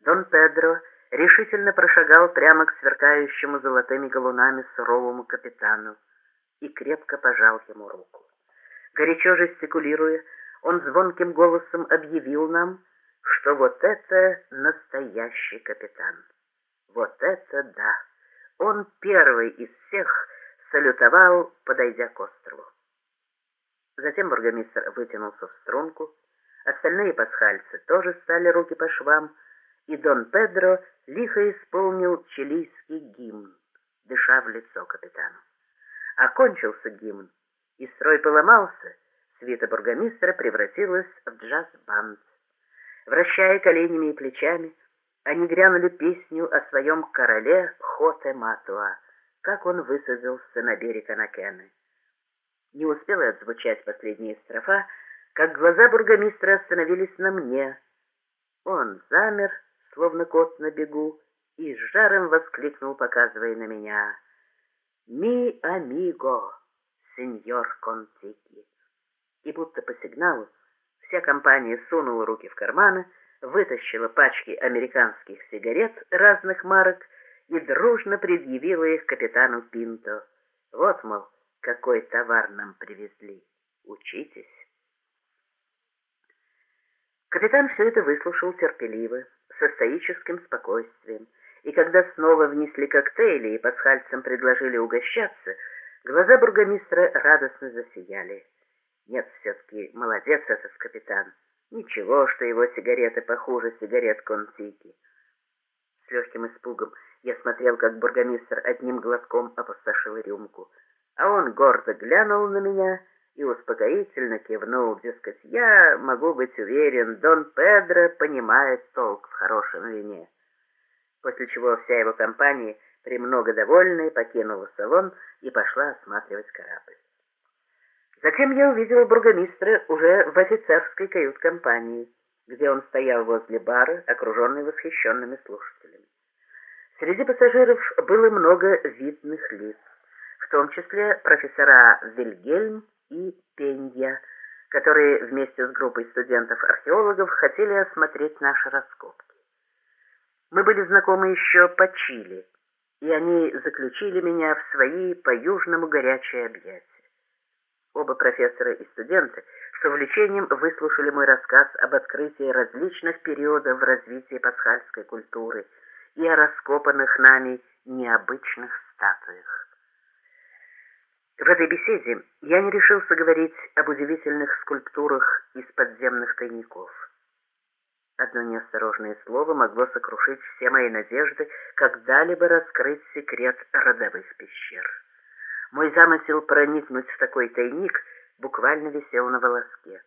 Дон Педро решительно прошагал прямо к сверкающему золотыми галунами суровому капитану и крепко пожал ему руку. Горячо жестикулируя, он звонким голосом объявил нам, что вот это настоящий капитан. Вот это да! Он первый из всех салютовал, подойдя к острову. Затем бургомистр вытянулся в струнку, остальные пасхальцы тоже стали руки по швам, и Дон Педро лихо исполнил чилийский гимн, дыша в лицо капитану. Окончился гимн, и строй поломался, свита бургомистра превратилась в джаз-банд. Вращая коленями и плечами, они грянули песню о своем короле Хоте Матуа, как он высадился на берег Анакены. Не успела отзвучать последняя строфа, как глаза бургомистра остановились на мне. Он замер, словно кот на бегу, и с жаром воскликнул, показывая на меня. «Ми амиго, сеньор Контики!» И будто по сигналу вся компания сунула руки в карманы, вытащила пачки американских сигарет разных марок и дружно предъявила их капитану Пинто. Вот, мол, какой товар нам привезли. Учитесь. Капитан все это выслушал терпеливо, со стоическим спокойствием, и когда снова внесли коктейли и пасхальцам предложили угощаться, глаза бургомистра радостно засияли. Нет, все-таки молодец этот капитан. Ничего, что его сигареты похуже сигарет Контики. С легким испугом я смотрел, как бургомистр одним глотком опустошил рюмку, а он гордо глянул на меня и успокоительно кивнул, дескать, я могу быть уверен, Дон Педро понимает толк в хорошем вине. После чего вся его компания, премного довольная, покинула салон и пошла осматривать корабль. Затем я увидел бургомистра уже в офицерской кают-компании, где он стоял возле бара, окруженный восхищенными слушателями. Среди пассажиров было много видных лиц, в том числе профессора Вильгельм и Пенья, которые вместе с группой студентов-археологов хотели осмотреть наши раскопки. Мы были знакомы еще по Чили, и они заключили меня в свои по-южному горячие объятия. Оба профессора и студенты с увлечением выслушали мой рассказ об открытии различных периодов в развитии пасхальской культуры и о раскопанных нами необычных статуях. В этой беседе я не решился говорить об удивительных скульптурах из подземных тайников. Одно неосторожное слово могло сокрушить все мои надежды когда-либо раскрыть секрет родовых пещер. Мой замысел проникнуть в такой тайник буквально висел на волоске.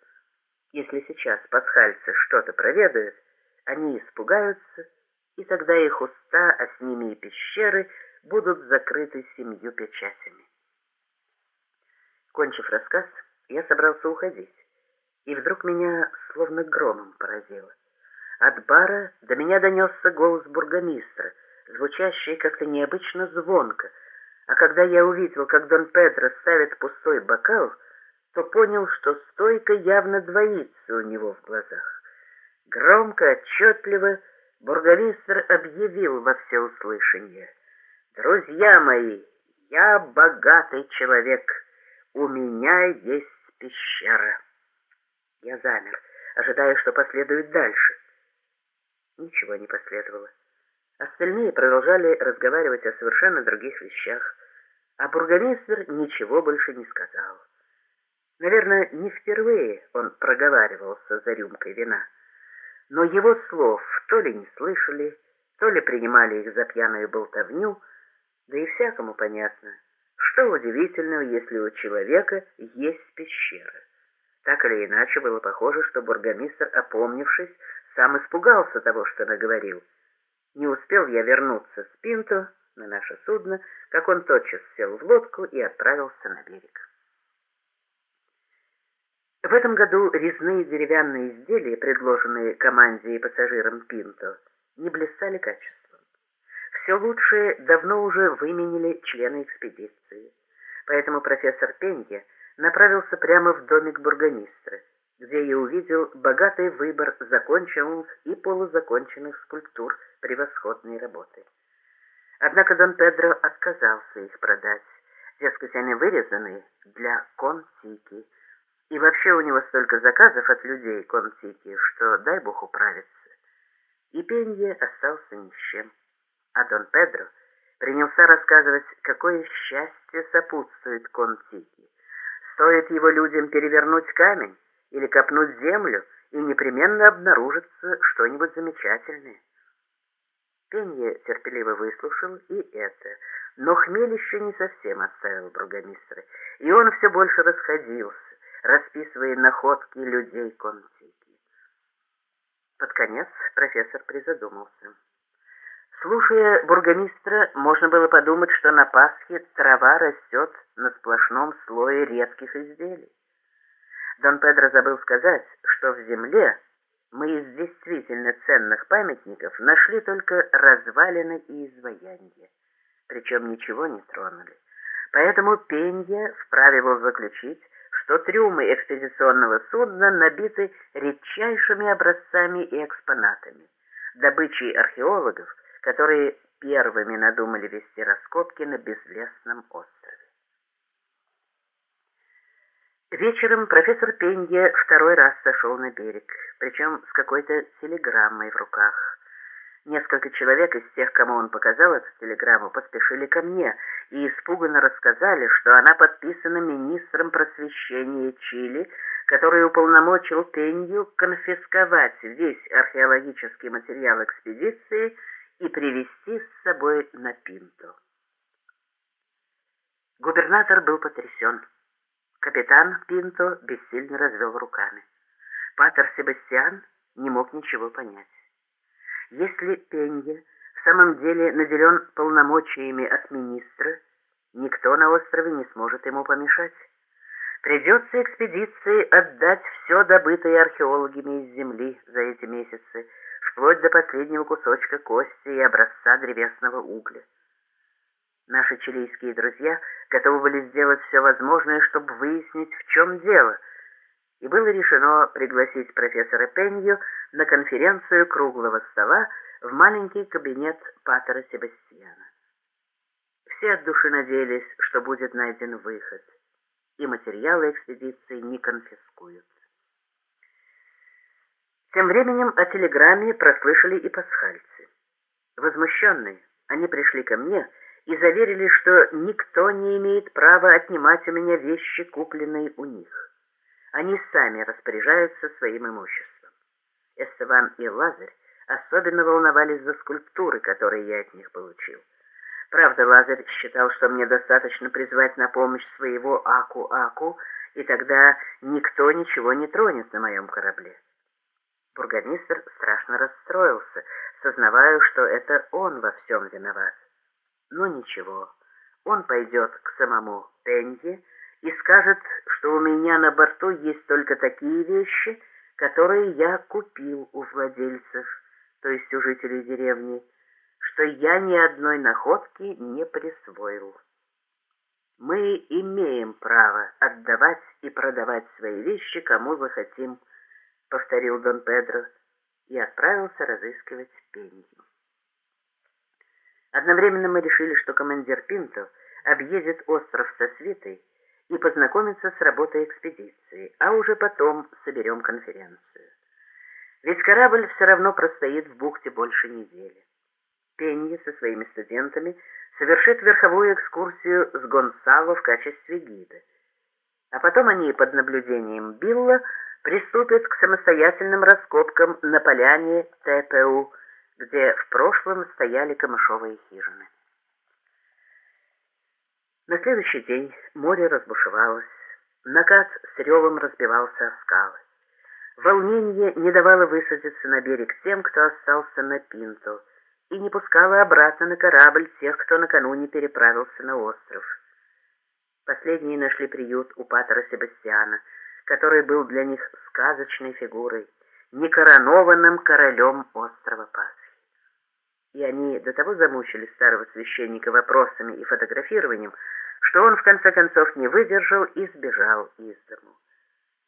Если сейчас пасхальцы что-то проведают, они испугаются, и тогда их уста, а с ними и пещеры, будут закрыты семью печатями. Кончив рассказ, я собрался уходить, и вдруг меня словно громом поразило. От бара до меня донесся голос бургомистра, звучащий как-то необычно звонко, а когда я увидел, как Дон Педро ставит пустой бокал, то понял, что стойка явно двоится у него в глазах. Громко, отчетливо бургомистр объявил во всеуслышание. «Друзья мои, я богатый человек». «У меня есть пещера». Я замер, ожидая, что последует дальше. Ничего не последовало. Остальные продолжали разговаривать о совершенно других вещах, а бургомистр ничего больше не сказал. Наверное, не впервые он проговаривался за рюмкой вина, но его слов то ли не слышали, то ли принимали их за пьяную болтовню, да и всякому понятно — что удивительного, если у человека есть пещера? Так или иначе, было похоже, что бургомистр, опомнившись, сам испугался того, что наговорил. Не успел я вернуться с Пинто на наше судно, как он тотчас сел в лодку и отправился на берег. В этом году резные деревянные изделия, предложенные команде и пассажирам Пинто, не блистали качеством. Все лучшее давно уже выменили члены экспедиции. Поэтому профессор Пенье направился прямо в домик бургомистра где я увидел богатый выбор законченных и полузаконченных скульптур превосходной работы. Однако Дон Педро отказался их продать, дескать, они вырезаны для контики, и вообще у него столько заказов от людей контики, что дай бог управиться. И Пенье остался ни с чем. А Дон Педро принялся рассказывать, какое счастье сопутствует контики. Стоит его людям перевернуть камень или копнуть землю, и непременно обнаружится что-нибудь замечательное. Пенье терпеливо выслушал и это, но хмель еще не совсем оставил бургомистра, и он все больше расходился, расписывая находки людей Контики. Под конец профессор призадумался. Слушая бургомистра, можно было подумать, что на Пасхе трава растет на сплошном слое редких изделий. Дон Педро забыл сказать, что в земле мы из действительно ценных памятников нашли только развалины и изваяния, причем ничего не тронули. Поэтому Пенья вправе был заключить, что трюмы экспедиционного судна набиты редчайшими образцами и экспонатами, добычей археологов, которые первыми надумали вести раскопки на безлесном острове. Вечером профессор Пенья второй раз сошел на берег, причем с какой-то телеграммой в руках. Несколько человек из тех, кому он показал эту телеграмму, поспешили ко мне и испуганно рассказали, что она подписана министром просвещения Чили, который уполномочил Пенью конфисковать весь археологический материал экспедиции и привезти с собой на Пинто. Губернатор был потрясен. Капитан Пинто бессильно развел руками. Патер Себастьян не мог ничего понять. Если Пенье в самом деле наделен полномочиями от министра, никто на острове не сможет ему помешать. Придется экспедиции отдать все добытое археологами из земли за эти месяцы, вплоть до последнего кусочка кости и образца древесного угля. Наши чилийские друзья готовы были сделать все возможное, чтобы выяснить, в чем дело, и было решено пригласить профессора Пенью на конференцию круглого стола в маленький кабинет Патера Себастьяна. Все от души надеялись, что будет найден выход, и материалы экспедиции не конфискуют. Тем временем о телеграмме прослышали и пасхальцы. Возмущенные, они пришли ко мне и заверили, что никто не имеет права отнимать у меня вещи, купленные у них. Они сами распоряжаются своим имуществом. Эстеван и Лазарь особенно волновались за скульптуры, которые я от них получил. Правда, Лазарь считал, что мне достаточно призвать на помощь своего Аку-Аку, и тогда никто ничего не тронет на моем корабле. Бургомистр страшно расстроился, сознавая, что это он во всем виноват. Но ничего, он пойдет к самому Пенье и скажет, что у меня на борту есть только такие вещи, которые я купил у владельцев, то есть у жителей деревни, что я ни одной находки не присвоил. Мы имеем право отдавать и продавать свои вещи, кому захотим, повторил Дон Педро и отправился разыскивать Пенью. Одновременно мы решили, что командир Пинто объедет остров со свитой и познакомится с работой экспедиции, а уже потом соберем конференцию. Ведь корабль все равно простоит в бухте больше недели. Пенни со своими студентами совершит верховую экскурсию с Гонсало в качестве гида. А потом они под наблюдением Билла приступят к самостоятельным раскопкам на поляне ТПУ, где в прошлом стояли камышовые хижины. На следующий день море разбушевалось, накат с ревом разбивался о скалы. Волнение не давало высадиться на берег тем, кто остался на Пинту, и не пускало обратно на корабль тех, кто накануне переправился на остров. Последние нашли приют у патера Себастьяна, который был для них сказочной фигурой, некоронованным королем острова Пасхи. И они до того замучили старого священника вопросами и фотографированием, что он в конце концов не выдержал и сбежал из дому.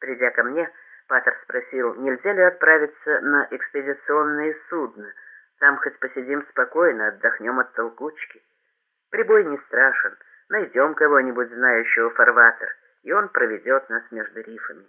Придя ко мне, Патер спросил, нельзя ли отправиться на экспедиционные судна. Там хоть посидим спокойно, отдохнем от толкучки. Прибой не страшен, найдем кого-нибудь знающего фарватер, и он проведет нас между рифами.